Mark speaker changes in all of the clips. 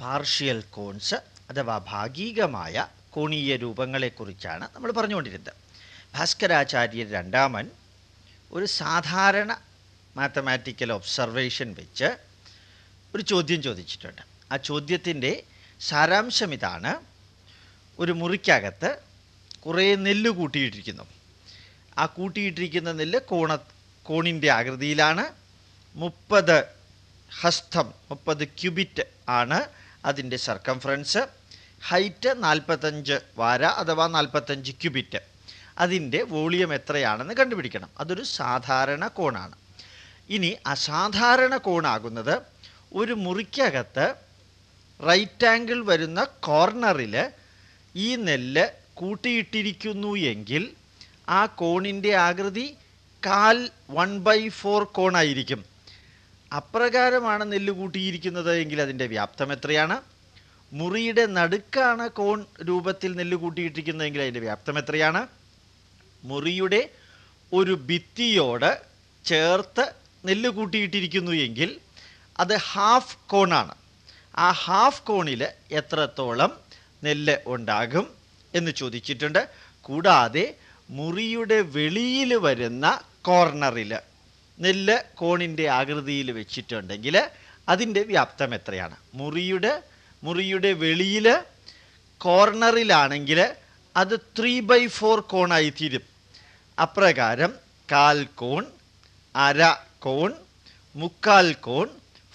Speaker 1: Partial cons അഥവാ ഭാഗികമായ കോണീയ രൂപങ്ങളെക്കുറിച്ചാണ് നമ്മൾ പറഞ്ഞുകൊണ്ടിരുന്നത്. ഭാസ്കരാചാര്യർ രണ്ടാമൻ ഒരു സാധാരണ മാത്തമാറ്റിക്കൽ ഒബ്സർവേഷൻ വെച്ച് ഒരു ചോദ്യം ചോദിച്ചിട്ടുണ്ട്. ആ ചോദ്യത്തിന്റെ സാരാംശം ഇതാണ്. ഒരു മുറിക്കകത്ത് കുറേ നെല്ല് കൂട്ടിയിട്ടിരിക്കുന്നു. ആ കൂട്ടിയിട്ടിരിക്കുന്ന നെല്ല് കോണ കോണിന്റെ ആകൃതിയിലാണ്. മുപ്പത് ഹസ്തം മുപ്പത് ക്യൂബിറ്റ് ആണ് അതിന്റെ സർക്കംഫറൻസ് ഹൈറ്റ് നാൽപ്പത്തഞ്ച് വാര അഥവാ നാൽപ്പത്തഞ്ച് ക്യൂബിറ്റ് അതിന്റെ വോളിയം എത്രയാണെന്ന് കണ്ടുപിടിക്കണം. അതൊരു സാധാരണ കോണാണ്. ഇനി അസാധാരണ കോണാകുന്നത് ഒരു മുറിക്കകത്ത് റൈറ്റ് ആംഗിൾ വരുന്ന കോർണറിൽ ഈ നെല്ല് കൂട്ടിയിട്ടിരിക്കുന്നു എങ്കിൽ ആ കോണിന്റെ ആകൃതി കാൽ വൺ ബൈ ഫോർ കോണായിരിക്കും. അപ്രകാരമാണ് നെല്ല് കൂട്ടിയിരിക്കുന്നത് എങ്കിൽ അതിന്റെ വ്യാപ്തം എത്രയാണ്? മുറിയുടെ നടുക്കാണ് കോൺ രൂപത്തിൽ നെല്ല് കൂട്ടിയിട്ടിരിക്കുന്നതെങ്കിൽ അതിന്റെ വ്യാപ്തം എത്രയാണ്? മുറിയുടെ ഒരു ഭിത്തിയോട് ചേർത്ത് നെല്ല് കൂട്ടിയിട്ടിരിക്കുന്നു എങ്കിൽ അത് ഹാഫ് കോണാണ്. ആ ഹാഫ് കോണിൽ എത്രത്തോളം നെല്ല് ഉണ്ടാകും എന്ന് ചോദിച്ചിട്ടുണ്ട്. കൂടാതെ മുറിയുടെ വെളിയിൽ വരുന്ന കോർണറിൽ നെല്ല് കോണിന്റെ ആകൃതിയിൽ വെച്ചിട്ടുണ്ടെങ്കിൽ അതിന്റെ വ്യാപ്തം എത്രയാണ്? മുറിയുടെ മുറിയുടെ വെളിയിൽ കോർണറിലാണെങ്കിൽ അത് ത്രീ ബൈ ഫോർ കോണായി തീരും. അപ്രകാരം കാൽ കോൺ അര കോൺ മുക്കാൽ കോൺ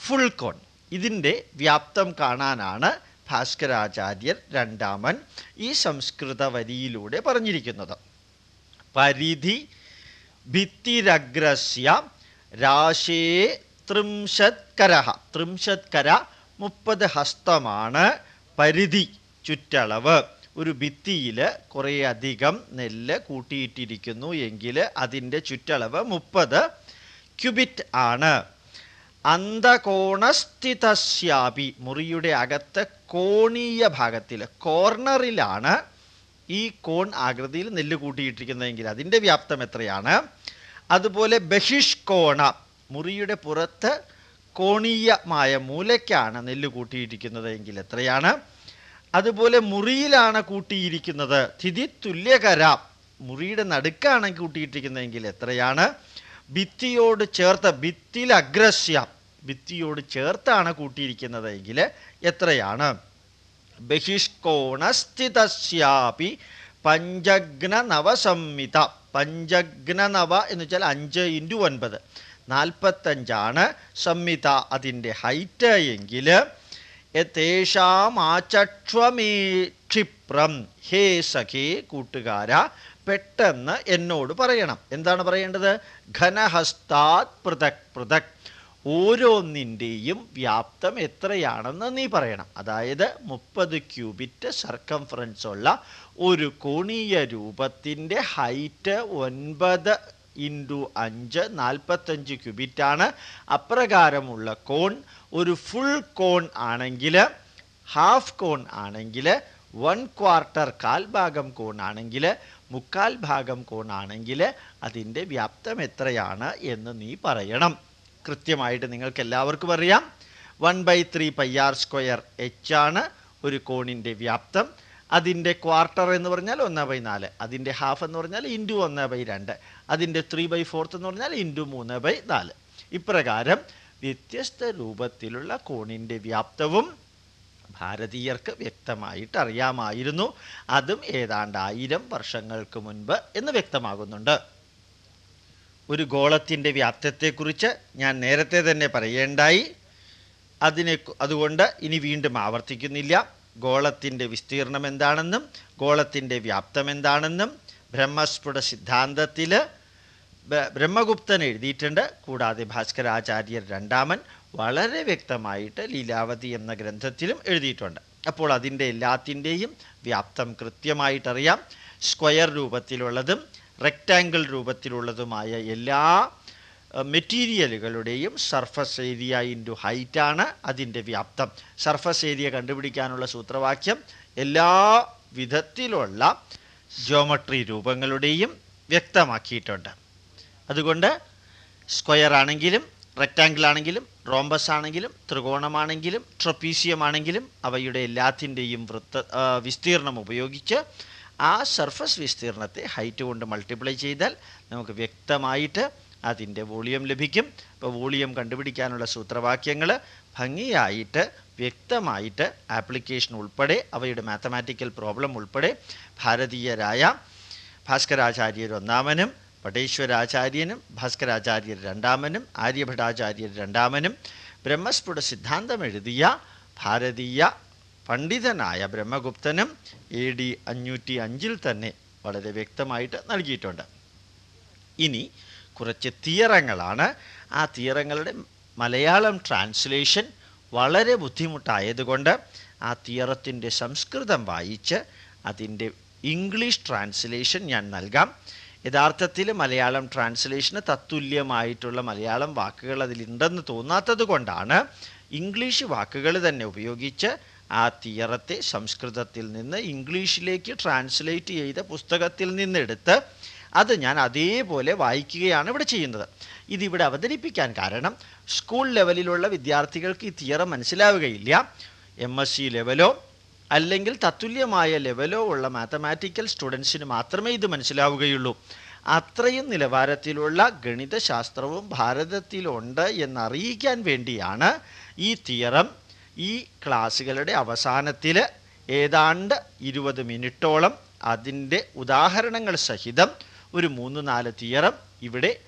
Speaker 1: ഫുൾ കോൺ. ഇതിന്റെ വ്യാപ്തം കാണാനാണ് ഭാസ്കരാചാര്യർ രണ്ടാമൻ ഈ സംസ്കൃത വരിയിലൂടെ പറഞ്ഞിരിക്കുന്നത്. പരിധി ഭിത്തിരഗ്രസ്യ രാശേ ത്രിംശത്കര ത്രിംശത്കര മുപ്പത് ഹസ്തമാണ് പരിധി ചുറ്റളവ്. ഒരു ഭിത്തിയിൽ കുറേ നെല്ല് കൂട്ടിയിട്ടിരിക്കുന്നു എങ്കിൽ അതിന്റെ ചുറ്റളവ് മുപ്പത് ക്യൂബിറ്റ് ആണ്. അന്തകോണസ്ഥിതശ്യാപി മുറിയുടെ അകത്ത് കോണീയ ഭാഗത്തിൽ കോർണറിലാണ് ഈ കോൺ ആകൃതിയിൽ നെല്ല് കൂട്ടിയിട്ടിരിക്കുന്നതെങ്കിൽ അതിന്റെ വ്യാപ്തം എത്രയാണ്? അതുപോലെ ബഹിഷ്കോണ മുറിയുടെ പുറത്ത് കോണീയമായ മൂലയ്ക്കാണ് നെല്ല് കൂട്ടിയിരിക്കുന്നത് എങ്കിൽ എത്രയാണ്? അതുപോലെ മുറിയിലാണ് കൂട്ടിയിരിക്കുന്നത് തിഥി തുല്യകര മുറിയുടെ നടുക്കാണ് കൂട്ടിയിട്ടിരിക്കുന്നതെങ്കിൽ എത്രയാണ്? ഭിത്തിയോട് ചേർത്ത് ഭിത്തിയിൽ അഗ്രസ്യ ഭിത്തിയോട് ചേർത്താണ് കൂട്ടിയിരിക്കുന്നത് എങ്കിൽ എത്രയാണ്? ബഹിഷ്കോണസ്ഥിതസ്യാപി പഞ്ചഗ്ന നവസംഹിത പഞ്ചഗ്ന നവ എന്ന് വെച്ചാൽ അഞ്ച് ഇന്റു ഒൻപത്. നാൽപ്പത്തഞ്ചാണ് സംഹിത അതിന്റെ ഹൈറ്റ് എങ്കിൽ ക്ഷിപ്രം ഹേ സഖേ കൂട്ടുകാര പെട്ടെന്ന് എന്നോട് പറയണം. എന്താണ് പറയേണ്ടത്? ഘനഹസ്താത് പൃഥക് പൃഥക്. ഓരോന്നിന്റെയും വ്യാപ്തം എത്രയാണെന്ന് നീ പറയണം. അതായത് മുപ്പത് ക്യൂബിറ്റ് സർക്കംഫറൻസ് ഉള്ള ഒരു കോണീയ രൂപത്തിന്റെ ഹൈറ്റ് ഒൻപത് ഇന്റു അഞ്ച് നാൽപ്പത്തഞ്ച് ക്യൂബിറ്റാണ് അപ്രകാരമുള്ള കോൺ ഒരു ഫുൾ കോൺ ആണെങ്കിൽ ഹാഫ് കോൺ ആണെങ്കിൽ വൺ ക്വാർട്ടർ കാൽ ഭാഗം കോൺ ആണെങ്കിൽ മുക്കാൽ ഭാഗം കോൺ ആണെങ്കിൽ അതിന്റെ വ്യാപ്തം എത്രയാണ് എന്ന് നീ പറയണം. കൃത്യമായിട്ട് നിങ്ങൾക്ക് എല്ലാവർക്കും അറിയാം. One by three pi R square H ആണ് ഒരു കോണിന്റെ വ്യാപ്തം. അതിന്റെ ക്വാർട്ടർ എന്ന് പറഞ്ഞാൽ ഒന്ന് ബൈ നാല്. അതിന്റെ ഹാഫ് എന്ന് പറഞ്ഞാൽ ഇന്റു ഒന്ന് ബൈ രണ്ട്. അതിന്റെ ത്രീ ബൈ ഫോർത്ത് എന്ന് പറഞ്ഞാൽ ഇന്റു മൂന്ന് ബൈ നാല്. ഇപ്രകാരം വ്യത്യസ്ത രൂപത്തിലുള്ള കോണിന്റെ വ്യാപ്തവും ഭാരതീയർക്ക് വ്യക്തമായിട്ട് അറിയാമായിരുന്നു അതും ഏതാണ്ട് ആയിരം വർഷങ്ങൾക്ക് മുൻപ് എന്ന് വ്യക്തമാകുന്നുണ്ട്. ഒരു ഗോളത്തിന്റെ വ്യാപ്തത്തെക്കുറിച്ച് ഞാൻ നേരത്തെ തന്നെ പറയേണ്ടായി. അതിനെ അതുകൊണ്ട് ഇനി വീണ്ടും ആവർത്തിക്കുന്നില്ല. ഗോളത്തിന്റെ വിസ്തീർണം എന്താണെന്നും ഗോളത്തിന്റെ വ്യാപ്തം എന്താണെന്നും ബ്രഹ്മസ്ഫുട സിദ്ധാന്തത്തിൽ ബ്രഹ്മഗുപ്തൻ എഴുതിയിട്ടുണ്ട്. കൂടാതെ ഭാസ്കരാചാര്യർ രണ്ടാമൻ വളരെ വ്യക്തമായിട്ട് ലീലാവതി എന്ന ഗ്രന്ഥത്തിലും എഴുതിയിട്ടുണ്ട്. അപ്പോൾ അതിന്റെ എല്ലാത്തിന്റെയും വ്യാപ്തം കൃത്യമായിട്ടറിയാം. സ്ക്വയർ രൂപത്തിലുള്ളതും റെക്റ്റാങ്കിൾ രൂപത്തിലുള്ളതുമായ എല്ലാ മെറ്റീരിയലുകളുടെയും സർഫസ് ഏരിയ ഇന്റു ഹൈറ്റാണ് അതിന്റെ വ്യാപ്തം. സർഫസ് ഏരിയ കണ്ടുപിടിക്കാനുള്ള സൂത്രവാക്യം എല്ലാ വിധത്തിലുള്ള ജോമട്രി രൂപങ്ങളുടെയും വ്യക്തമാക്കിയിട്ടുണ്ട്. അതുകൊണ്ട് സ്ക്വയർ ആണെങ്കിലും റെക്റ്റാങ്കിൾ ആണെങ്കിലും റോംബസ് ആണെങ്കിലും ത്രികോണമാണെങ്കിലും ട്രപ്പീസിയം ആണെങ്കിലും അവയുടെ എല്ലാത്തിന്റെയും വൃത്ത വിസ്തീർണം ഉപയോഗിച്ച് ആ സർഫസ് വിസ്തീർണത്തെ ഹൈറ്റ് കൊണ്ട് മൾട്ടിപ്ലൈ ചെയ്താൽ നമുക്ക് വ്യക്തമായിട്ട് അതിന്റെ വോളിയം ലഭിക്കും. അപ്പോൾ വോളിയം കണ്ടുപിടിക്കാനുള്ള സൂത്രവാക്യങ്ങൾ ഭംഗിയായിട്ട് വ്യക്തമായിട്ട് ആപ്ലിക്കേഷൻ ഉൾപ്പെടെ അവയുടെ മാത്തമാറ്റിക്കൽ പ്രോബ്ലം ഉൾപ്പെടെ ഭാരതീയരായ ഭാസ്കരാചാര്യർ ഒന്നാമനും പടേശ്വരാചാര്യനും ഭാസ്കരാചാര്യർ രണ്ടാമനും ആര്യഭടാചാര്യർ രണ്ടാമനും ബ്രഹ്മസ്ഫുട സിദ്ധാന്തം എഴുതിയ ഭാരതീയ പണ്ഡിതനായ ബ്രഹ്മഗുപ്തനും എ ഡി അഞ്ഞൂറ്റി അഞ്ചിൽ തന്നെ വളരെ വ്യക്തമായിട്ട് നൽകിയിട്ടുണ്ട്. ഇനി കുറച്ച് തിയറങ്ങളാണ്. ആ തിയറങ്ങളുടെ മലയാളം ട്രാൻസ്ലേഷൻ വളരെ ബുദ്ധിമുട്ടായതുകൊണ്ട് ആ തിയറത്തിന്റെ സംസ്കൃതം വായിച്ച് അതിന്റെ ഇംഗ്ലീഷ് ട്രാൻസ്ലേഷൻ ഞാൻ നൽകാം. യഥാർത്ഥത്തിൽ മലയാളം ട്രാൻസ്ലേഷന് തത്തുല്യമായിട്ടുള്ള മലയാളം വാക്കുകൾ അതിലുണ്ടെന്ന് തോന്നാത്തത് കൊണ്ടാണ് ഇംഗ്ലീഷ് വാക്കുകൾ തന്നെ ഉപയോഗിച്ച് ആ തിയറത്തെ സംസ്കൃതത്തിൽ നിന്ന് ഇംഗ്ലീഷിലേക്ക് ട്രാൻസ്ലേറ്റ് ചെയ്ത പുസ്തകത്തിൽ നിന്നെടുത്ത് അത് ഞാൻ അതേപോലെ വായിക്കുകയാണ് ഇവിടെ ചെയ്യുന്നത്. ഇതിവിടെ അവതരിപ്പിക്കാൻ കാരണം സ്കൂൾ ലെവലിലുള്ള വിദ്യാർത്ഥികൾക്ക് ഈ തിയറം മനസ്സിലാവുകയില്ല. എം എസ് സി ലെവലോ അല്ലെങ്കിൽ തത്തുല്യമായ ലെവലോ ഉള്ള മാത്തമാറ്റിക്കൽ സ്റ്റുഡൻസിന് മാത്രമേ ഇത് മനസ്സിലാവുകയുള്ളൂ. അത്രയും നിലവാരത്തിലുള്ള ഗണിതശാസ്ത്രവും ഭാരതത്തിലുണ്ട് എന്നറിയിക്കാൻ വേണ്ടിയാണ് ഈ തിയറം ഈ ക്ലാസ്സുകളുടെ അവസാനത്തിൽ ഏതാണ്ട് ഇരുപത് മിനിറ്റോളം അതിന്റെ ഉദാഹരണങ്ങൾ സഹിതം ഒരു മൂന്ന് നാല് തിയറം ഇവിടെ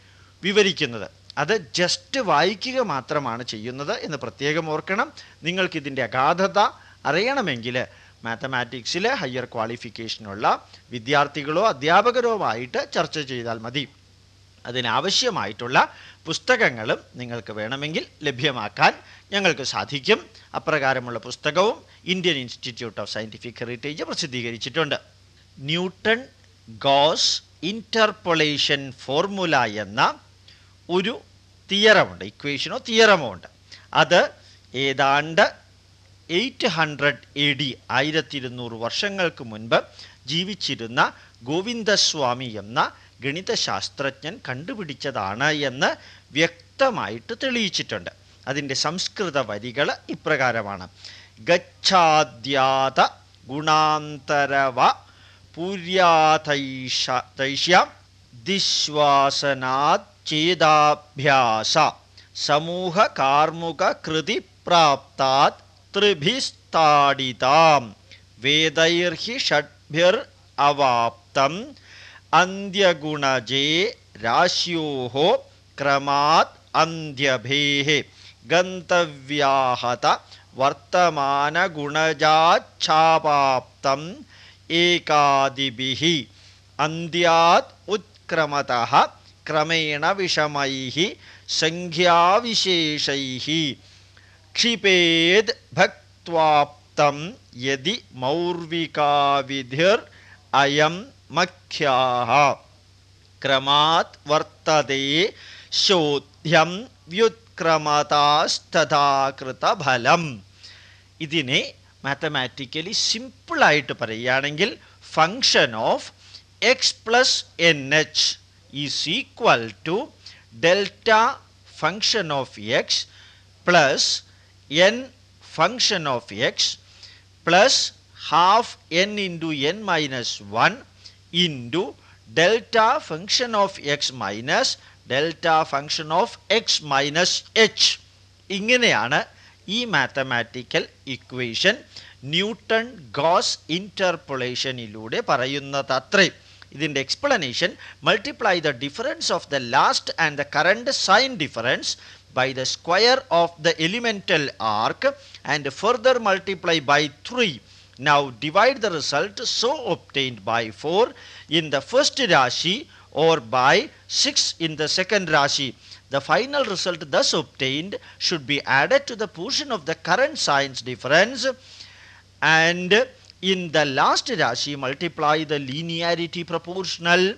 Speaker 1: വിവരിക്കുന്നത്. അത് ജസ്റ്റ് വായിക്കുക മാത്രമാണ് ചെയ്യുന്നത് എന്ന് പ്രത്യേകം ഓർക്കണം. നിങ്ങൾക്കിതിന്റെ അഗാധത അറിയണമെങ്കിൽ മാത്തമാറ്റിക്സിൽ ഹയർ ക്വാളിഫിക്കേഷനുള്ള വിദ്യാർത്ഥികളോ അധ്യാപകരോ ആയിട്ട് ചർച്ച ചെയ്താൽ മതി. അതിനാവശ്യമായിട്ടുള്ള പുസ്തകങ്ങളും നിങ്ങൾക്ക് വേണമെങ്കിൽ ലഭ്യമാക്കാൻ ഞങ്ങൾക്ക് സാധിക്കും. അപ്രകാരമുള്ള പുസ്തകവും Indian Institute of Scientific Heritage പ്രസിദ്ധീകരിച്ചിട്ടുണ്ട്. ന്യൂട്ടൺ ഗോസ് ഇന്റർപൊളേഷൻ ഫോർമുല എന്ന ഒരു തിയറമുണ്ട് ഇക്വേഷനോ തിയറമോ ഉണ്ട്. അത് ഏതാണ്ട് എയ്റ്റ് ഹൺഡ്രഡ് എ ഡി ആയിരത്തി ഇരുന്നൂറ് വർഷങ്ങൾക്ക് മുൻപ് ജീവിച്ചിരുന്ന ഗോവിന്ദസ്വാമി എന്ന ഗണിതശാസ്ത്രജ്ഞൻ കണ്ടുപിടിച്ചതാണ് എന്ന് വ്യക്തമായിട്ട് തെളിയിച്ചിട്ടുണ്ട്. അതിന്റെ സംസ്കൃത വരികൾ ഇപ്രകാരമാണ്. ഗച്ഛാദ്യാത ഗുണാന്തരവ പൂര്യാതൈഷ ദിശ്വാസനാത് ചേതാഭ്യാസ സമൂഹ കാർമുക കൃതി പ്രാപ്താത് ത്രിഭിസ്താഡിതാം വേദൈർഹി ഷഡ്ഭിർ അവാപ്തം അന്ത്യഗുണജേ രാശ്യോः ക്രമാത് അന്ത്യഭേः ഗന്തവ്യാഹത വർത്തമാനഗുണജാച്ഛാപാപ്തം ഏകാദിഭിः അന്ത്യാത് ഉത്ക്രമതः ക്രമേണ വിഷമൈः സംഖ്യാവിശേഷൈः ക്ഷിപേത് ഭക്ത്വാപ്തം യതി മൗർവികാവിധിർ അയം മഖ്യാഹ ക്രമാത് വർത്തതേ ശോധ്യം വ്യുത്ക്രമതാസ്തഥാകൃതഫലം ഇതിനെ മാത്തമാറ്റിക്കലി സിമ്പിളായിട്ട് പറയുകയാണെങ്കിൽ function of X plus N H is equal to delta function of X plus N function of X plus half N into N minus one into delta function of X minus delta function of X minus H ഇങ്ങനെയാണ് ഈ mathematical equation newton goes ഇൻ്റർപൊളേഷനിലൂടെ പറയുന്നത് അത്രയും ഇതിൻ്റെ explanation multiply the difference of the last and the current sine difference by the square of the elemental arc and further multiply by 3. Now divide the result so obtained by 4 in the first Rashi or by 6 in the second Rashi. The final result thus obtained should be added to the portion of the current signs difference and in the last Rashi multiply the linearity proportional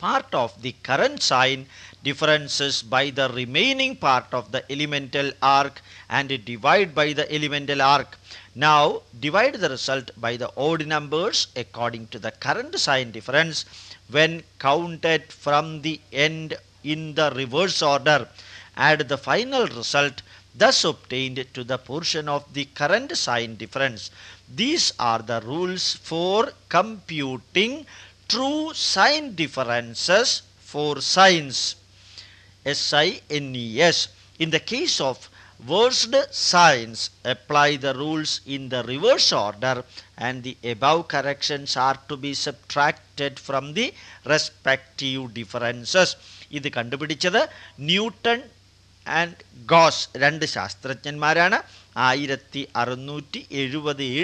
Speaker 1: part of the current sign differences by the remaining part of the elemental arc and divide by the elemental arc. Now divide the result by the odd numbers according to the current sign difference when counted from the end in the reverse order add the final result thus obtained to the portion of the current sign difference. These are the rules for computing true sign differences for signs. S-I-N-E-S. In the case of worst signs, apply the rules in the reverse order and the above corrections are to be subtracted from the respective differences. ഇത് കണ്ടുപിടിച്ചത് newton and goes രണ്ട് ശാസ്ത്രജ്ഞന്മാരാണ്. ആയിരത്തി അറുന്നൂറ്റി എഴുപത് A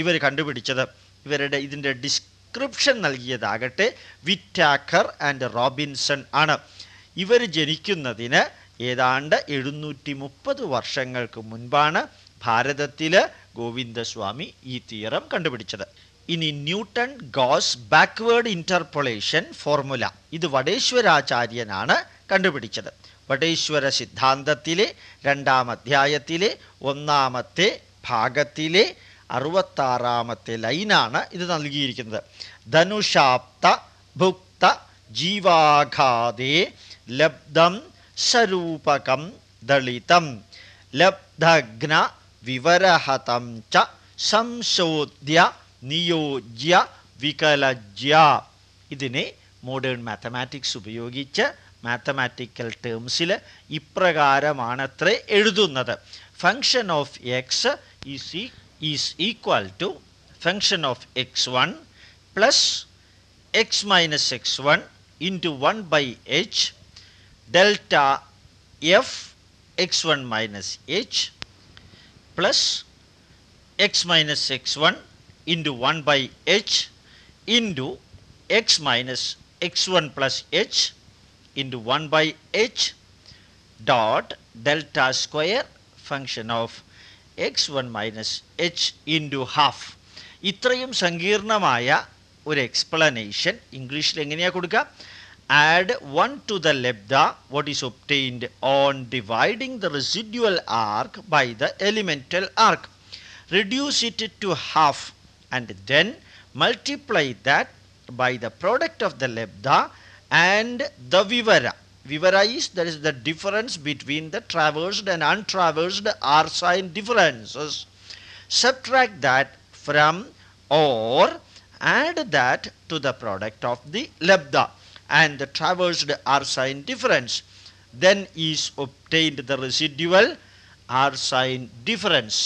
Speaker 1: ഇവർ കണ്ടുപിടിച്ചത്. ഇവരുടെ ഇതിന്റെ ഡിസ്ക്രിപ്ഷൻ നൽകിയതാകട്ടെ വിറ്റാക്കർ ആൻഡ് റോബിൻസൺ ആണ്. ഇവർ ജനിക്കുന്നതിന് ഏതാണ്ട് എഴുന്നൂറ്റി മുപ്പത് വർഷങ്ങൾക്ക് മുൻപാണ് ഭാരതത്തിൽ ഗോവിന്ദസ്വാമി ഈ തിയറം കണ്ടുപിടിച്ചത്. ഇനി Newton Gauss backward interpolation formula. ഇത് വടേശ്വരാചാര്യനാണ് കണ്ടുപിടിച്ചത്. വടേശ്വര സിദ്ധാന്തത്തിലെ രണ്ടാം അധ്യായത്തിലെ ഒന്നാമത്തെ ഭാഗത്തിലെ അറുപത്താറാമത്തെ ലൈനാണ് ഇത് നൽകിയിരിക്കുന്നത്. ധനുഷാപ്ത ഭുക്ത ജീവാഘാതേ ലബ്ധം സ്വരൂപകം ദളിതം ലബ്ധഗ്ന വിവരഹതം ച സംശോദ്യ നിയോജ്യ വികലജ്യ. ഇതിനെ മോഡേൺ മാത്തമാറ്റിക്സ് ഉപയോഗിച്ച് മാത്തമാറ്റിക്കൽ ടേംസിൽ ഇപ്രകാരമാണത്രേ എഴുതുന്നത്. Function of X is is equal to function of X one plus X minus X one into one by H delta F X one minus H plus X minus X one into one by H into X minus X one plus H into one by H dot delta square function of X one minus H into half ഇത്രയും സങ്കീർണമായ ഒരു explanation ഇംഗ്ലീഷിൽ എങ്ങനെയാണ് കൊടുക്കുക add 1 to the lambda what is obtained on dividing the residual arc by the elemental arc reduce it to half and then multiply that by the product of the lambda and the vivara vivara is that is the difference between the traversed and untraversed r sign differences subtract that from or add that to the product of the lambda and the traversed r sign difference then is obtained the residual r sign difference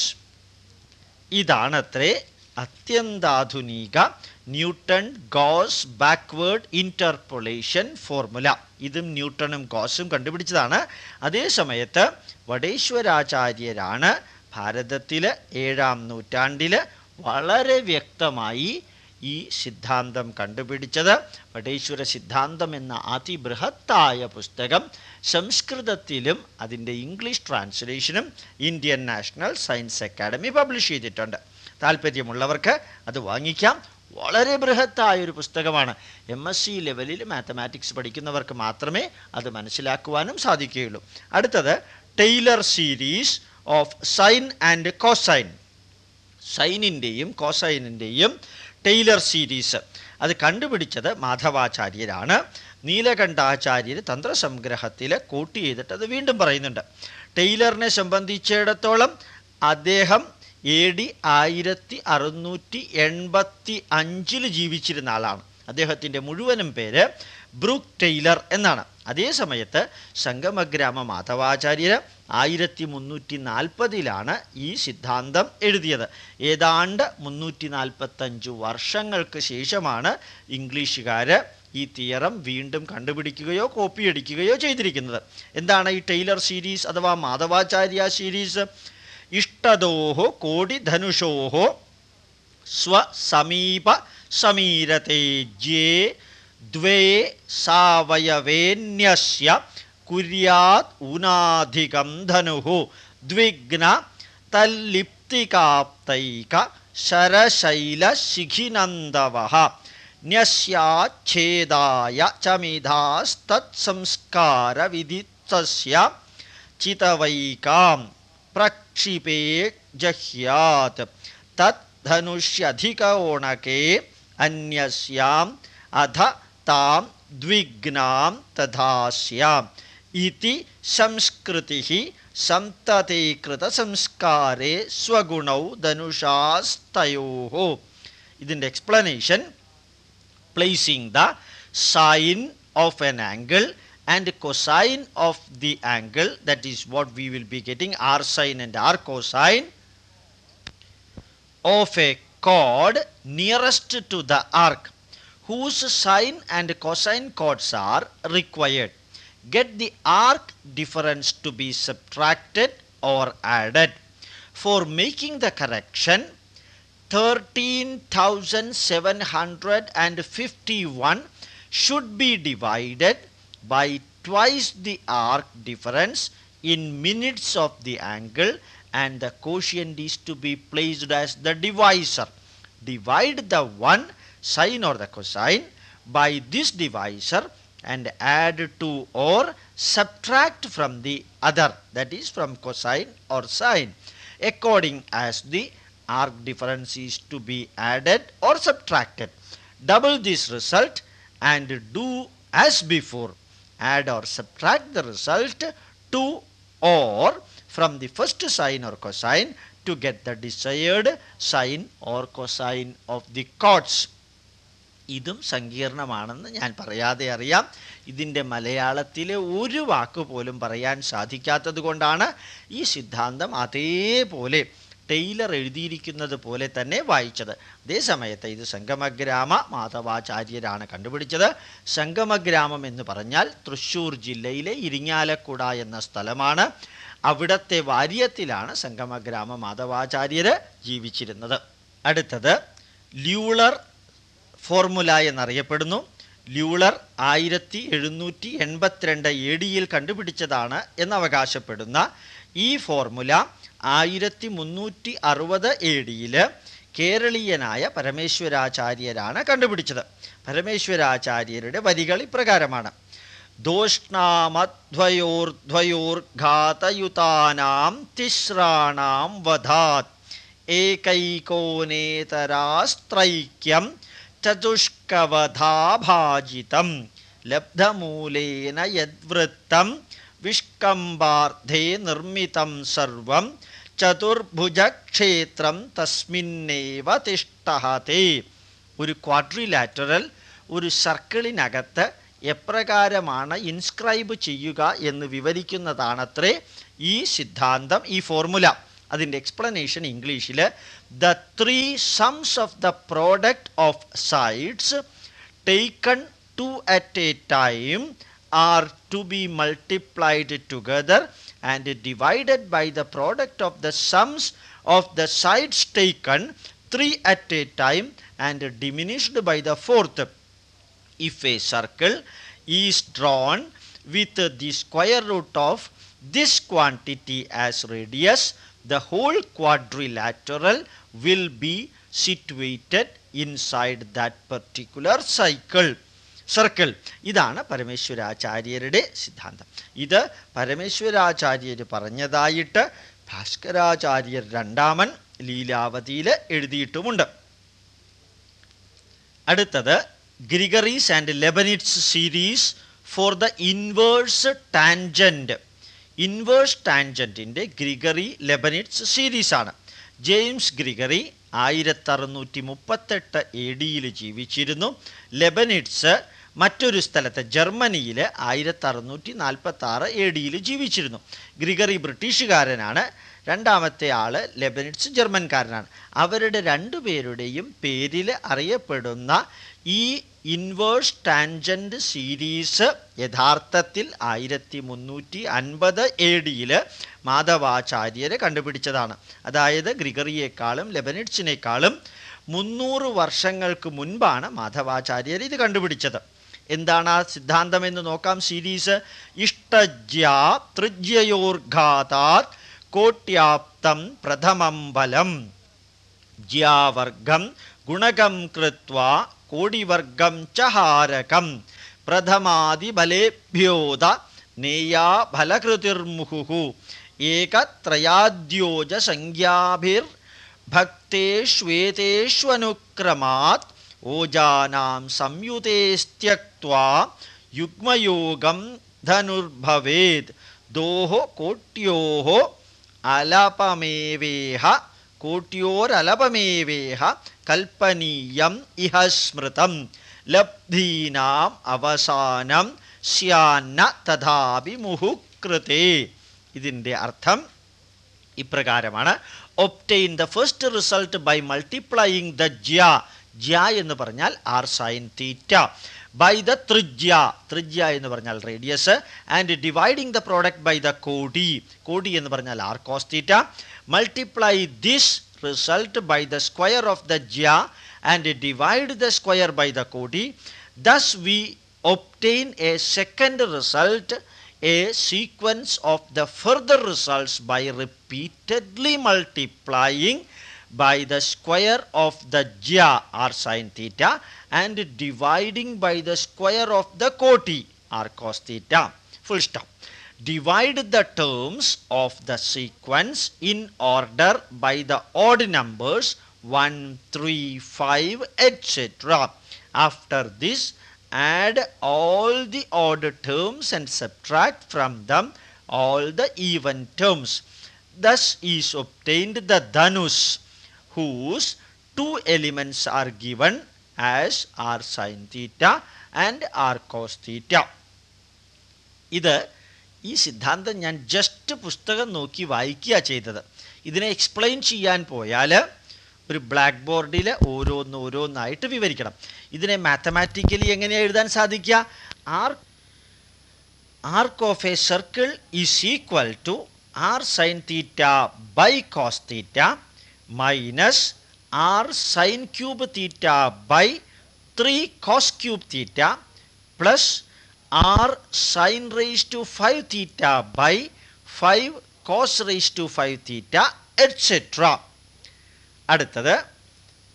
Speaker 1: ഇതാണത്രേ അത്യന്താധുനിക Newton Gauss backward interpolation formula. ഇതും ന്യൂട്ടണും ഗോസും കണ്ടുപിടിച്ചതാണ്. അതേ സമയത്ത് വടേശ്വരാചാര്യരാണ് ഭാരതത്തിൽ ഏഴാം നൂറ്റാണ്ടിൽ വളരെ വ്യക്തമായി ഈ സിദ്ധാന്തം കണ്ടുപിടിച്ചത്. വടേശ്വര സിദ്ധാന്തം എന്ന അതിബൃഹത്തായ പുസ്തകം സംസ്കൃതത്തിലും അതിന്റെ English ട്രാൻസ്ലേഷനും Indian National Science Academy publish ചെയ്തിട്ടുണ്ട്. താല്പര്യമുള്ളവർക്ക് അത് വാങ്ങിക്കാം. വളരെ ബൃഹത്തായ ഒരു പുസ്തകമാണ് എം എസ് സി ലെവലിൽ മാത്തമാറ്റിക്സ് പഠിക്കുന്നവർക്ക് മാത്രമേ അത് മനസ്സിലാക്കുവാനും സാധിക്കുകയുള്ളൂ. അടുത്തത് Taylor series of sine and cosine സൈനിന്റെയും കോസൈനിന്റെയും ടെയ്ലർ സീരീസ് അത് കണ്ടുപിടിച്ചത് മാധവാചാര്യരാണ്. നീലകണ്ഠാചാര്യർ തന്ത്രസംഗ്രഹത്തിൽ കോട്ട് ചെയ്തിട്ട് അത് വീണ്ടും പറയുന്നുണ്ട്. ടെയ്ലറിനെ സംബന്ധിച്ചിടത്തോളം അദ്ദേഹം എ ഡി ആയിരത്തി അറുന്നൂറ്റി എൺപത്തി അഞ്ചിൽ ജീവിച്ചിരുന്ന ആളാണ്. അദ്ദേഹത്തിന്റെ മുഴുവനും പേര് ബ്രൂക്ക് ടെയ്ലർ എന്നാണ്. അതേ സമയത്ത് സംഗമഗ്രാമ മാധവാചാര്യർ ആയിരത്തി മുന്നൂറ്റി നാൽപ്പതിലാണ് ഈ സിദ്ധാന്തം എഴുതിയത്. ഏതാണ്ട് മുന്നൂറ്റി നാൽപ്പത്തഞ്ച് വർഷങ്ങൾക്ക് ശേഷമാണ് ഇംഗ്ലീഷുകാർ ഈ തിയറം വീണ്ടും കണ്ടുപിടിക്കുകയോ കോപ്പിയടിക്കുകയോ ചെയ്തിരിക്കുന്നത്. എന്താണ് ഈ ടെയ്ലർ സീരീസ് അഥവാ മാധവാചാര്യ സീരീസ്? इष्टदोः कोडिधनुषोः स्वसमीप समीरते ज्ये द्वे सावयवेऽन्यस्य कुर्यात् उनाधिकं धनुः द्विग्न तल्लिप्तिकाप्तैक शरशैलशिखिनन्दवः न्यस्याच्छेदाय चमिधास्तत्संस्कारविदितस्य चितवैकाम् ജഹ്യാത് തത് ധനുഷ്യധികോണകേ അന്യസ്യാം അധ താം ദ്വിഗ്നാം തഥാസ്യാം ഇതി സംസ്കൃതി സംതതീകൃത സംസ്കാരേ സ്വഗുണൗ ധനുഷാസ്തയോ ഇതിൻ്റെ explanation placing the sine of an angle and cosine of the angle that is what we will be getting r sine and r cosine of a chord nearest to the arc whose sine and cosine chords are required. Get the arc difference to be subtracted or added. For making the correction 13,751 should be divided by twice the arc difference in minutes of the angle and the quotient is to be placed as the divisor. Divide the one sine or the cosine by this divisor and add to or subtract from the other that is from cosine or sine according as the arc difference is to be added or subtracted. Double this result and do as before. Add or subtract the result to or from the first sine or cosine to get the desired sine or cosine of the chords. ഇതും സങ്കീർണമാണെന്ന് ഞാൻ പറയാതെ അറിയാം ഇതിന്റെ മലയാളത്തിലെ ഒരു വാക്ക് പോലും പറയാൻ സാധിക്കാത്തത് കൊണ്ടാണ് ഈ സിദ്ധാന്തം അതേപോലെ ടെയ്ലർ എഴുതിയിരിക്കുന്നത് പോലെ തന്നെ വായിച്ചത്. അതേസമയത്ത് ഇത് സംഗമഗ്രാമ മാധവാചാര്യരാണ് കണ്ടുപിടിച്ചത്. സംഗമഗ്രാമം എന്ന് പറഞ്ഞാൽ തൃശ്ശൂർ ജില്ലയിലെ ഇരിങ്ങാലക്കുട എന്ന സ്ഥലമാണ്. അവിടത്തെ വാര്യത്തിലാണ് സംഗമഗ്രാമ മാധവാചാര്യർ ജീവിച്ചിരുന്നത്. അടുത്തത് ല്യൂളർ ഫോർമുല എന്നറിയപ്പെടുന്നു. ല്യൂളർ ആയിരത്തി എഴുന്നൂറ്റി എൺപത്തിരണ്ട് എ ഡിയിൽ കണ്ടുപിടിച്ചതാണ് എന്നവകാശപ്പെടുന്ന ഈ ഫോർമുല ആയിരത്തി മുന്നൂറ്റി അറുപത് എ ഡിയിൽ കേരളീയനായ പരമേശ്വരാചാര്യരാണ് കണ്ടുപിടിച്ചത്. പരമേശ്വരാചാര്യരുടെ വരികൾ ഇപ്രകാരമാണ്. ദോഷ്ണാമധ്വയോർധ്വയോർഘാതയുതാനാം തിശ്രാണാം വധാത്. ഏകൈകോനേതരാസ്ത്രൈക്യം ചതുഷ്കവധാഭാജിതം. ലബ്ധമൂലേന യദ്വൃത്തം വിഷ്കമ്പാർദ്ധേ നിർമ്മിതം സർവം ചതുർഭുജക്ഷേത്രം തസ്മിന്നേവ തിഷ്ടഹത്തെ ഒരു ക്വാഡ്രിലാറ്ററൽ ഒരു സർക്കിളിനകത്ത് എപ്രകാരമാണ് ഇൻസ്ക്രൈബ് ചെയ്യുക എന്ന് വിവരിക്കുന്നതാണത്രേ ഈ സിദ്ധാന്തം ഈ ഫോർമുല. അതിന്റെ എക്സ്പ്ലനേഷൻ ഇംഗ്ലീഷിൽ the three sums of the product of sides taken two at a time are to be multiplied together and divided by the product of the sums of the sides taken three at a time and diminished by the fourth. If a circle is drawn with the square root of this quantity as radius, the whole quadrilateral will be situated inside that particular cycle. Circle. ഇതാണ് പരമേശ്വരാചാര്യരുടെ സിദ്ധാന്തം. ഇത് പരമേശ്വരാചാര്യർ പറഞ്ഞതായിട്ട് ഭാസ്കരാചാര്യർ രണ്ടാമൻ ലീലാവതിയിൽ എഴുതിയിട്ടുമുണ്ട്. അടുത്തത് Gregory's and Leibniz series for the inverse tangent inverse ടാൻജന്റിന്റെ Gregory Leibniz സീരീസാണ്. ജെയിംസ് ഗ്രിഗറി ആയിരത്തി അറുന്നൂറ്റി മുപ്പത്തെട്ട് എ ഡിയിൽ ജീവിച്ചിരുന്നു. ലെബനിറ്റ്സ് മറ്റൊരു സ്ഥലത്ത് ജർമ്മനിയിൽ ആയിരത്തി അറുന്നൂറ്റി നാൽപ്പത്തി ആറ് എ ഡിയിൽ ജീവിച്ചിരുന്നു. ഗ്രിഗറി ബ്രിട്ടീഷുകാരനാണ്. രണ്ടാമത്തെ ആൾ ലെബനിറ്റ്സ് ജർമ്മൻകാരനാണ്. അവരുടെ രണ്ടുപേരുടെയും പേരിൽ അറിയപ്പെടുന്ന ഈ ഇൻവേഴ്സ് ടാൻജന്റ് സീരീസ് യഥാർത്ഥത്തിൽ ആയിരത്തി മുന്നൂറ്റി അൻപത് എ ഡിയിൽ മാധവാചാര്യർ കണ്ടുപിടിച്ചതാണ്. അതായത് ഗ്രിഗറിയേക്കാളും ലെബനിറ്റ്സിനേക്കാളും മുന്നൂറ് വർഷങ്ങൾക്ക് മുൻപാണ് മാധവാചാര്യർ ഇത് കണ്ടുപിടിച്ചത്. എന്താണ് ആ സിദ്ധാന്തം എന്ന് നോക്കാം. സീരീസ് ഇഷ്ടജ്യാ തൃജ്യയോർഘാതാത് കോട്ട്യാപ്തം പ്രഥമം ബലം ജ്യാവർഗം ഗുണകം കൃത്വ കോടിവർഗം ചഹാരകം. പ്രഥമാദിബലേഭ്യോത നേയാ ഫലകൃതിർമുഹു ഏകത്രയാദ്യോജ സംഖ്യാഭിർ ഭക്തേഷ്വേതേഷ്വനുക്രമാത് ഓജാനാം സംയുതേസ്ത്യക്വാ യുഗ്മയോഗം ധനുർഭവേത്. ദോഹോ കോട്യോഹോ അലപമേവേഹ കോട്യോരലപമേവേഹ കൽപ്പനീയം ഇഹ സ്മൃതം. ലബ്ധീനാം അവസാനം സ്യാന്ന തഥാപി മുഹുകൃതേ ഇതിന്റെ അർത്ഥം ഇപ്രകാരമാണ്. Obtain the first result by multiplying the jya ജ്യ എന്ന് പറഞ്ഞാൽ R sine theta by the trijya ത്രിജ്യ എന്ന് പറഞ്ഞാൽ radius and dividing the product by the koti കോടി എന്ന് പറഞ്ഞാൽ R cos theta multiply this result by the square of the jya and divide the square by the koti thus we obtain a second result a sequence of the further results by repeatedly multiplying by the square of the jya or sine theta and dividing by the square of the koti or cos theta. Full stop. Divide the terms of the sequence in order by the odd numbers 1 3 5 etc after this add all the odd terms and subtract from them all the even terms. Thus is obtained the dhanus, whose two elements are given as r sin theta and r cos theta. ഇത് ഈ സിദ്ധാന്തം ഞാൻ just പുസ്തകം നോക്കി വായിക്കുക ചെയ്തത്. ഇതിനെ explain ചെയ്യാൻ പോയാൽ ഒരു ബ്ലാക്ക് ബോർഡിൽ ഓരോന്ന് ഓരോന്നായിട്ട് വിവരിക്കണം. ഇതിനെ മാത്തമാറ്റിക്കലി എങ്ങനെയാണ് എഴുതാൻ സാധിക്കുക? R arc of a circle is equal to R sine theta by cos theta minus R sine cube theta by three cos cube theta plus R sine raise to five theta by five cos raise to five theta etcetera അടുത്തത്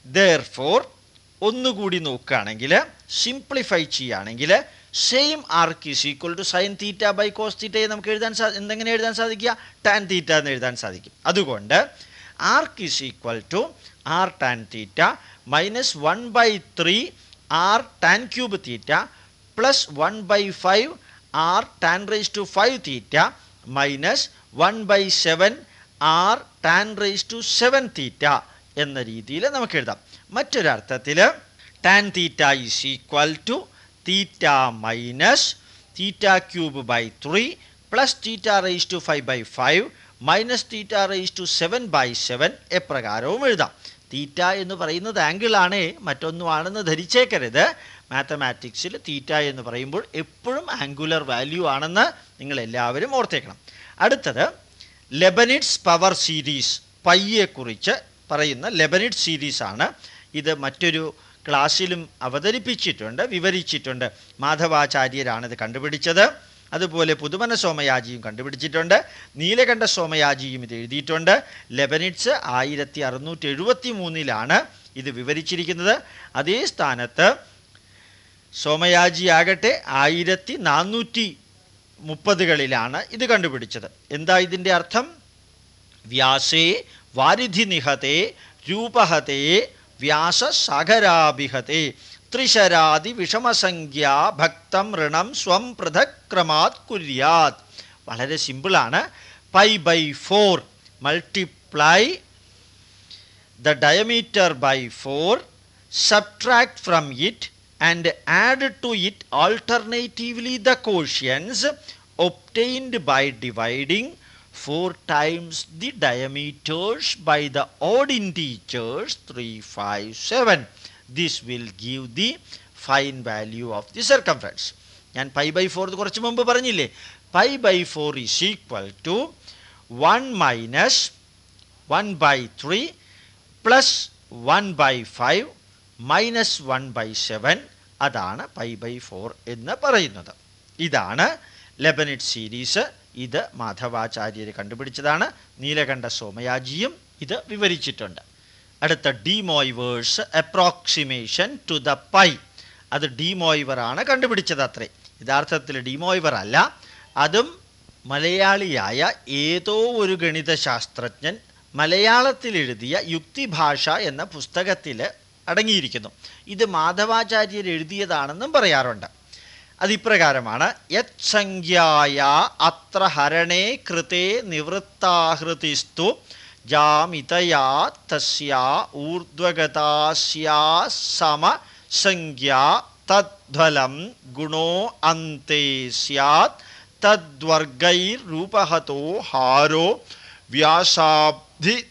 Speaker 1: therefore ഒന്നുകൂടി നോക്കുകയാണെങ്കിൽ simplify ചെയ്യുകയാണെങ്കിൽ same arc is equal to sine theta by cos തീറ്റയെ നമുക്ക് എഴുതാൻ സാ എന്തെങ്ങനെ എഴുതാൻ സാധിക്കുക? ടാൻ തീറ്റ എന്ന് എഴുതാൻ സാധിക്കും. അതുകൊണ്ട് arc is equal to R tan theta minus one by three R tan cube theta plus one by five R tan raise to five theta minus one by seven R tan raise to seven theta എന്ന രീതിയിൽ നമുക്ക് എഴുതാം. മറ്റൊരർത്ഥത്തിൽ tan theta is equal to theta minus theta cube by three plus theta raise to five by five minus theta raise to seven by seven എപ്രകാരവും എഴുതാം. Theta എന്ന് പറയുന്നത് ആംഗിളാണ് മറ്റൊന്നുമാണെന്ന് ധരിച്ചേക്കരുത്. മാത്തമാറ്റിക്സിൽ തീറ്റ എന്ന് പറയുമ്പോൾ എപ്പോഴും ആംഗുലർ വാല്യൂ ആണെന്ന് നിങ്ങൾ എല്ലാവരും ഓർത്തേക്കണം. അടുത്തത് ലെബനിറ്റ്സ് പവർ സീരീസ് പയ്യെക്കുറിച്ച് പറയുന്ന ലെബനിഡ് സീരീസാണ് ഇത് മറ്റൊരു ക്ലാസ്സിലും അവതരിപ്പിച്ചിട്ടുണ്ട് വിവരിച്ചിട്ടുണ്ട്. മാധവാചാര്യരാണിത് കണ്ടുപിടിച്ചത്. അതുപോലെ പുതുമന സോമയാജിയും കണ്ടുപിടിച്ചിട്ടുണ്ട്. നീലകണ്ഠ സോമയാജിയും ഇത് എഴുതിയിട്ടുണ്ട്. ലെബനിറ്റ്സ് ആയിരത്തി അറുന്നൂറ്റി എഴുപത്തി മൂന്നിലാണ് ഇത് വിവരിച്ചിരിക്കുന്നത്. അതേ സ്ഥാനത്ത് സോമയാജി ആകട്ടെ ആയിരത്തി നാനൂറ്റി മുപ്പതുകളിലാണ് ഇത് കണ്ടുപിടിച്ചത്. എന്താ ഇതിന്റെ അർത്ഥം? വ്യാസേ വാരിധി രൂപഹതേ വ്യാസ വ്യാസസാഗരാഭിഹത്തെ ത്രിശരാതി വിഷമസംഖ്യ ഭക്തം ഋണം സ്വം പൃഥക് ക്രമാത് കുര്യാത് വളരെ സിമ്പിളാണ് pi by four multiply the diameter by 4, subtract from it and add to it alternatively the quotients obtained by dividing 4 times the diameters by the odd integers 3, 5, 7. This will give the fine value of the circumference. ഞാൻ pi by four കുറച്ച് മുമ്പ് പറഞ്ഞില്ലേ? Pi by four is equal to one minus one by three plus one by five minus one by seven അതാണ് pi by four എന്ന് പറയുന്നത്. ഇതാണ് ലെബനിഡ് series ഇത് മാധവാചാര്യർ കണ്ടുപിടിച്ചതാണ്. നീലകണ്ഠ സോമയാജിയും ഇത് വിവരിച്ചിട്ടുണ്ട്. അടുത്ത de Moivre's approximation to the pi അത് ഡിമോയിവറാണ് കണ്ടുപിടിച്ചത് അത്രേ. യഥാർത്ഥത്തിൽ ഡിമോയിവർ അല്ല. അതും മലയാളിയായ ഏതോ ഒരു ഗണിതശാസ്ത്രജ്ഞൻ മലയാളത്തിൽ എഴുതിയ യുക്തിഭാഷ എന്ന പുസ്തകത്തിൽ അടങ്ങിയിരിക്കുന്നു. ഇത് മാധവാചാര്യർ എഴുതിയതാണെന്നും പറയാറുണ്ട്. അതിപ്രകാരമാണ് യത് സംഖ്യായ അത്ര ഹരണേ കൃതേ നിവൃത്താഹൃതിസ്തു जामितया तस्या ऊर्ध्वगता सम संज्ञा तद्वलं गुणो अन्ते स्यात्, तद्वर्गैर्रूपहतो हारो व्यासाब्धिततः।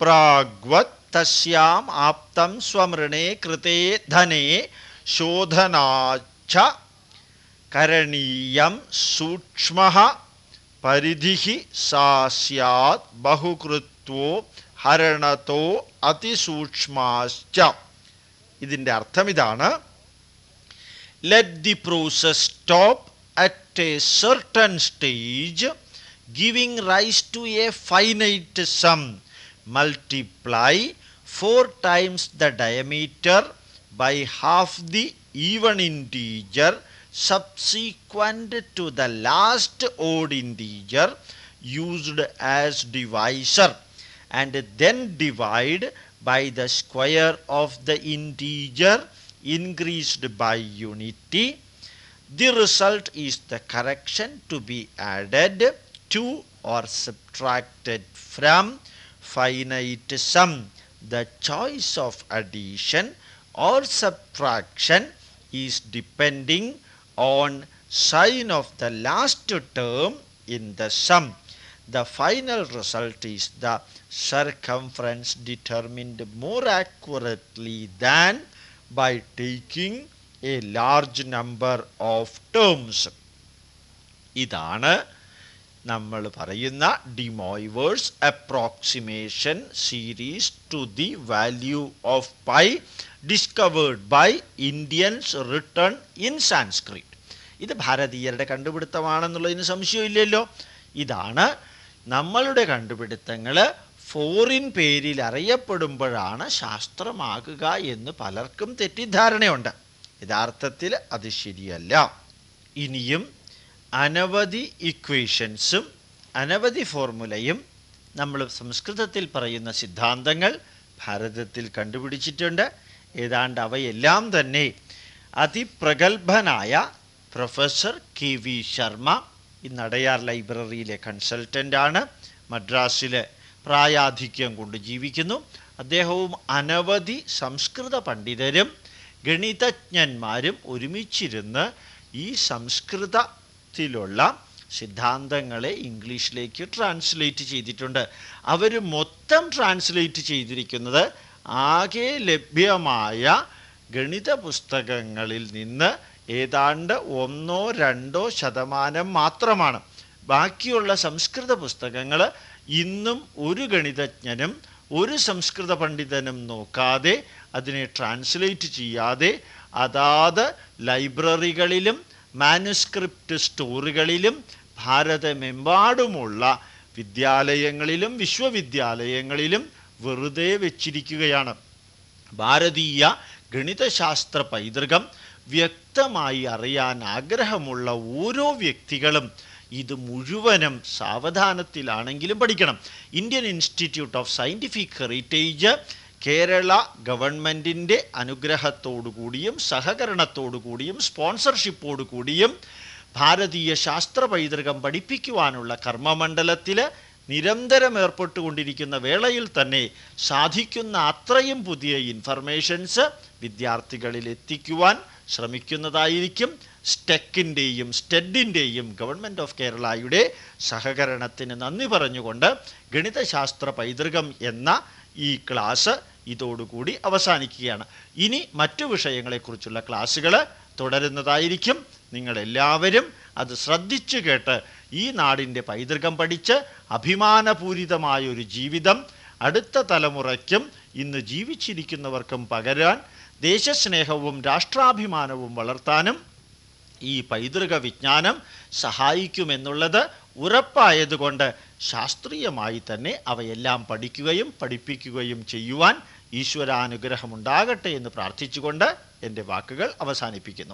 Speaker 1: प्राग्वत् तस्याम् आप्तं स्वमृणे कृते धने शोधनाच्च करणीयं सूक्ष्मः പരിധിഹി സാസ്യാത് ബഹുകൃത്വോ ഹരണത്തോ അതിസൂക്ഷ്മാശ്ച. ഇതിന്റെ അർത്ഥം ഇതാണ്. Let the process stop at a certain stage giving rise to a finite sum multiply four times the diameter by half the even integer subsequent to the last odd integer used as divisor and then divide by the square of the integer increased by unity the result is the correction to be added to or subtracted from finite sum. The choice of addition or subtraction is depending on sign of the last term in the sum. The final result is the circumference determined more accurately than by taking a large number of terms. ഇതാണ് നമ്മൾ പറയുന്ന de Moivre's approximation series to the value of pi Discovered by Indians written in Sanskrit ഇത് ഭാരതീയരുടെ കണ്ടുപിടുത്തമാണെന്നുള്ളതിന് സംശയമില്ലല്ലോ. ഇതാണ് നമ്മളുടെ കണ്ടുപിടുത്തങ്ങൾ foreign പേരിൽ അറിയപ്പെടുമ്പോഴാണ് ശാസ്ത്രമാകുക എന്ന് പലർക്കും തെറ്റിദ്ധാരണയുണ്ട്. യഥാർത്ഥത്തിൽ അത് ശരിയല്ല. ഇനിയും അനവധി ഇക്വേഷൻസും അനവധി ഫോർമുലയും നമ്മൾ സംസ്കൃതത്തിൽ പറയുന്ന സിദ്ധാന്തങ്ങൾ ഭാരതത്തിൽ കണ്ടുപിടിച്ചിട്ടുണ്ട്. ഏതാണ്ട് അവയെല്ലാം തന്നെ അതിപ്രഗത്ഭനായ പ്രൊഫസർ കെ വി ശർമ്മ ഇന്ന് അടയാർ ലൈബ്രറിയിലെ കൺസൾട്ടന്റാണ് മദ്രാസിൽ പ്രായാധിക്യം കൊണ്ട് ജീവിക്കുന്നു. അദ്ദേഹവും അനവധി സംസ്കൃത പണ്ഡിതരും ഗണിതജ്ഞന്മാരും ഒരുമിച്ചിരുന്ന് ഈ സംസ്കൃതത്തിലുള്ള സിദ്ധാന്തങ്ങളെ ഇംഗ്ലീഷിലേക്ക് ട്രാൻസ്ലേറ്റ് ചെയ്തിട്ടുണ്ട്. അവർ മൊത്തം ട്രാൻസ്ലേറ്റ് ചെയ്തിരിക്കുന്നത് ആകെ ലഭ്യമായ ഗണിത പുസ്തകങ്ങളിൽ നിന്ന് ഏതാണ്ട് ഒന്നോ രണ്ടോ ശതമാനം മാത്രമാണ്. ബാക്കിയുള്ള സംസ്കൃത പുസ്തകങ്ങൾ ഇന്നും ഒരു ഗണിതജ്ഞനും ഒരു സംസ്കൃത പണ്ഡിതനും നോക്കാതെ അതിനെ ട്രാൻസ്ലേറ്റ് ചെയ്യാതെ അതാത് ലൈബ്രറികളിലും മാനുസ്ക്രിപ്റ്റ് സ്റ്റോറുകളിലും ഭാരതമെമ്പാടുമുള്ള വിദ്യാലയങ്ങളിലും വിശ്വവിദ്യാലയങ്ങളിലും വെറുതെ വെച്ചിരിക്കുകയാണ്. ഭാരതീയ ഗണിതശാസ്ത്ര പൈതൃകം വ്യക്തമായി അറിയാൻ ആഗ്രഹമുള്ള ഓരോ വ്യക്തികളും ഇത് മുഴുവനും സാവധാനത്തിലാണെങ്കിലും പഠിക്കണം. Indian institute of scientific heritage Kerala ഗവൺമെന്റിന്റെ അനുഗ്രഹത്തോടുകൂടിയും സഹകരണത്തോടുകൂടിയും സ്പോൺസർഷിപ്പോടുകൂടിയും ഭാരതീയ ശാസ്ത്ര പൈതൃകം പഠിപ്പിക്കുവാനുള്ള കർമ്മമണ്ഡലത്തിൽ നിരന്തരം ഏർപ്പെട്ടുകൊണ്ടിരിക്കുന്ന വേളയിൽ തന്നെ സാധിക്കുന്ന അത്രയും പുതിയ ഇൻഫർമേഷൻസ് വിദ്യാർത്ഥികളിൽ എത്തിക്കുവാൻ ശ്രമിക്കുന്നതായിരിക്കും സ്റ്റെക്കിന്റെയും സ്റ്റെഡിന്റെയും ഗവൺമെന്റ് ഓഫ് കേരളയുടെ സഹകരണത്തിന് നന്ദി പറഞ്ഞുകൊണ്ട് ഗണിതശാസ്ത്ര പൈതൃകം എന്ന ഈ ക്ലാസ് ഇതോടുകൂടി അവസാനിക്കുകയാണ്. ഇനി മറ്റു വിഷയങ്ങളെക്കുറിച്ചുള്ള ക്ലാസ്സുകൾ തുടരുന്നതായിരിക്കും. നിങ്ങളെല്ലാവരും അത് ശ്രദ്ധിച്ചു കേട്ട് ഈ നാടിന്റെ പൈതൃകം പഠിച്ച് അഭിമാനപൂരിതമായൊരു ജീവിതം അടുത്ത തലമുറയ്ക്കും ഇന്ന് ജീവിച്ചിരിക്കുന്നവർക്കും പകരാൻ ദേശസ്നേഹവും രാഷ്ട്രാഭിമാനവും വളർത്താനും ഈ പൈതൃക വിജ്ഞാനം സഹായിക്കുമെന്നുള്ളത് ഉറപ്പായതുകൊണ്ട് ശാസ്ത്രീയമായി തന്നെ അവയെല്ലാം പഠിക്കുകയും പഠിപ്പിക്കുകയും ചെയ്യുവാൻ ഈശ്വരാനുഗ്രഹമുണ്ടാകട്ടെ എന്ന് പ്രാർത്ഥിച്ചുകൊണ്ട് എന്റെ വാക്കുകൾ അവസാനിപ്പിക്കുന്നു.